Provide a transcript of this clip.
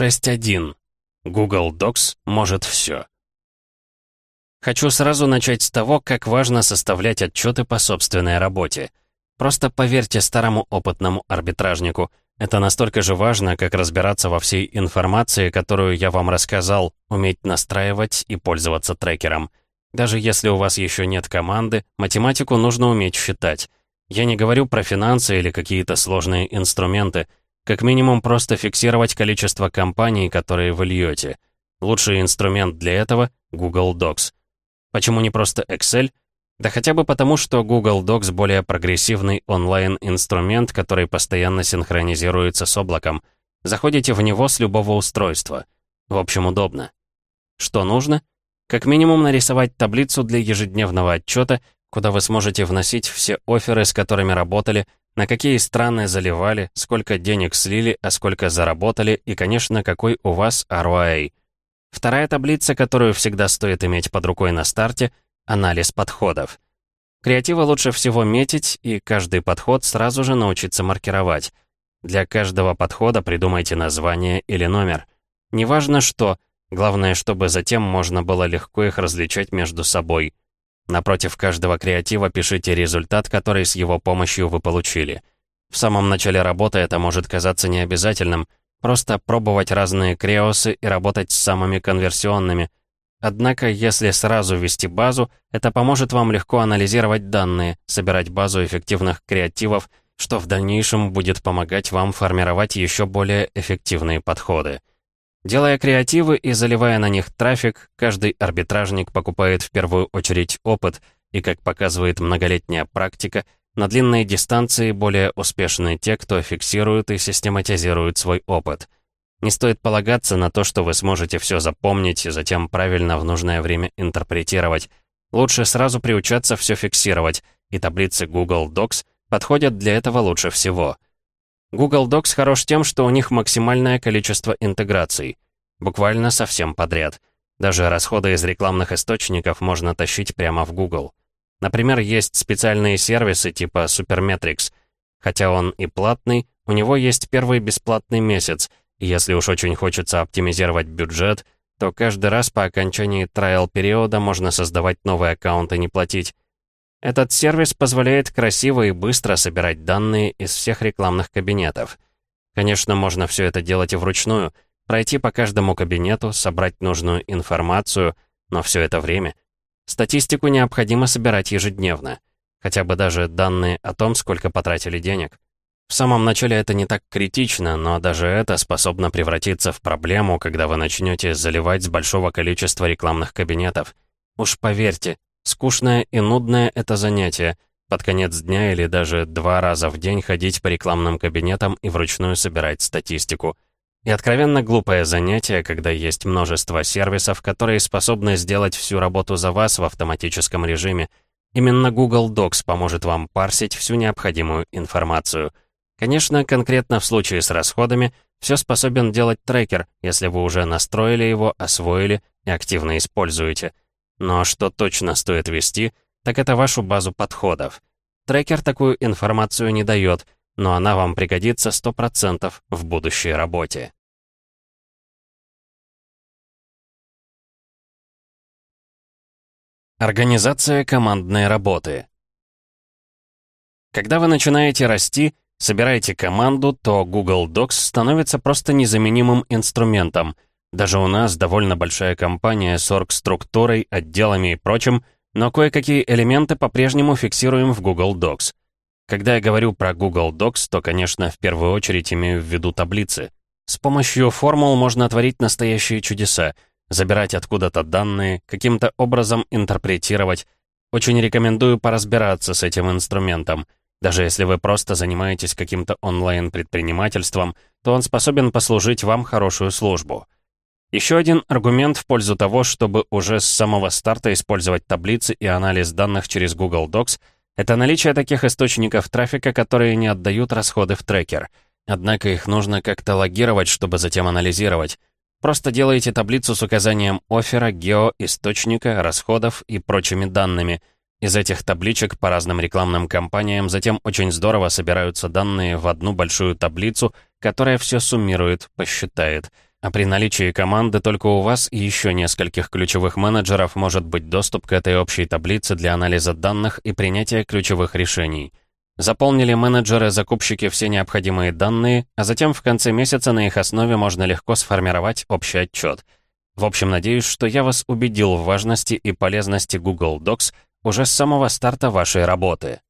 6.1. Google Docs может все. Хочу сразу начать с того, как важно составлять отчеты по собственной работе. Просто поверьте старому опытному арбитражнику, это настолько же важно, как разбираться во всей информации, которую я вам рассказал, уметь настраивать и пользоваться трекером. Даже если у вас еще нет команды, математику нужно уметь считать. Я не говорю про финансы или какие-то сложные инструменты. Как минимум просто фиксировать количество компаний, которые вы льете. Лучший инструмент для этого — Google Docs. Почему не просто Excel? Да хотя бы потому, что Google Docs более прогрессивный онлайн-инструмент, который постоянно синхронизируется с облаком. Заходите в него с любого устройства. В общем, удобно. Что нужно? Как минимум нарисовать таблицу для ежедневного отчета, куда вы сможете вносить все оферы, с которыми работали, на какие страны заливали, сколько денег слили, а сколько заработали и, конечно, какой у вас ROI. Вторая таблица, которую всегда стоит иметь под рукой на старте — анализ подходов. Креативы лучше всего метить и каждый подход сразу же научиться маркировать. Для каждого подхода придумайте название или номер. Неважно что, главное, чтобы затем можно было легко их различать между собой — Напротив каждого креатива пишите результат, который с его помощью вы получили. В самом начале работы это может казаться необязательным, просто пробовать разные креосы и работать с самыми конверсионными. Однако, если сразу ввести базу, это поможет вам легко анализировать данные, собирать базу эффективных креативов, что в дальнейшем будет помогать вам формировать еще более эффективные подходы. Делая креативы и заливая на них трафик, каждый арбитражник покупает в первую очередь опыт, и, как показывает многолетняя практика, на длинные дистанции более успешны те, кто фиксирует и систематизирует свой опыт. Не стоит полагаться на то, что вы сможете все запомнить и затем правильно в нужное время интерпретировать. Лучше сразу приучаться все фиксировать, и таблицы Google Docs подходят для этого лучше всего — Google Docs хорош тем, что у них максимальное количество интеграций. Буквально совсем подряд. Даже расходы из рекламных источников можно тащить прямо в Google. Например, есть специальные сервисы типа Supermetrics. Хотя он и платный, у него есть первый бесплатный месяц, и если уж очень хочется оптимизировать бюджет, то каждый раз по окончании трайл-периода можно создавать новый аккаунт и не платить. Этот сервис позволяет красиво и быстро собирать данные из всех рекламных кабинетов. Конечно, можно все это делать и вручную, пройти по каждому кабинету, собрать нужную информацию, но все это время. Статистику необходимо собирать ежедневно. Хотя бы даже данные о том, сколько потратили денег. В самом начале это не так критично, но даже это способно превратиться в проблему, когда вы начнете заливать с большого количества рекламных кабинетов. Уж поверьте, Скучное и нудное это занятие. Под конец дня или даже два раза в день ходить по рекламным кабинетам и вручную собирать статистику. И откровенно глупое занятие, когда есть множество сервисов, которые способны сделать всю работу за вас в автоматическом режиме. Именно Google Docs поможет вам парсить всю необходимую информацию. Конечно, конкретно в случае с расходами все способен делать трекер, если вы уже настроили его, освоили и активно используете. Но что точно стоит вести, так это вашу базу подходов. Трекер такую информацию не дает, но она вам пригодится 100% в будущей работе. Организация командной работы. Когда вы начинаете расти, собираете команду, то Google Docs становится просто незаменимым инструментом — даже у нас довольно большая компания с оргструктурой, отделами и прочим, но кое-какие элементы по-прежнему фиксируем в Google Docs. Когда я говорю про Google Docs, то, конечно, в первую очередь имею в виду таблицы. С помощью формул можно творить настоящие чудеса, забирать откуда-то данные, каким-то образом интерпретировать. Очень рекомендую поразбираться с этим инструментом. Даже если вы просто занимаетесь каким-то онлайн-предпринимательством, то он способен послужить вам хорошую службу. Еще один аргумент в пользу того, чтобы уже с самого старта использовать таблицы и анализ данных через Google Docs, это наличие таких источников трафика, которые не отдают расходы в трекер. Однако их нужно как-то логировать, чтобы затем анализировать. Просто делаете таблицу с указанием оффера, гео, источника, расходов и прочими данными. Из этих табличек по разным рекламным кампаниям затем очень здорово собираются данные в одну большую таблицу, которая все суммирует, посчитает — а при наличии команды только у вас и еще нескольких ключевых менеджеров может быть доступ к этой общей таблице для анализа данных и принятия ключевых решений. Заполнили менеджеры-закупщики все необходимые данные, а затем в конце месяца на их основе можно легко сформировать общий отчет. В общем, надеюсь, что я вас убедил в важности и полезности Google Docs уже с самого старта вашей работы.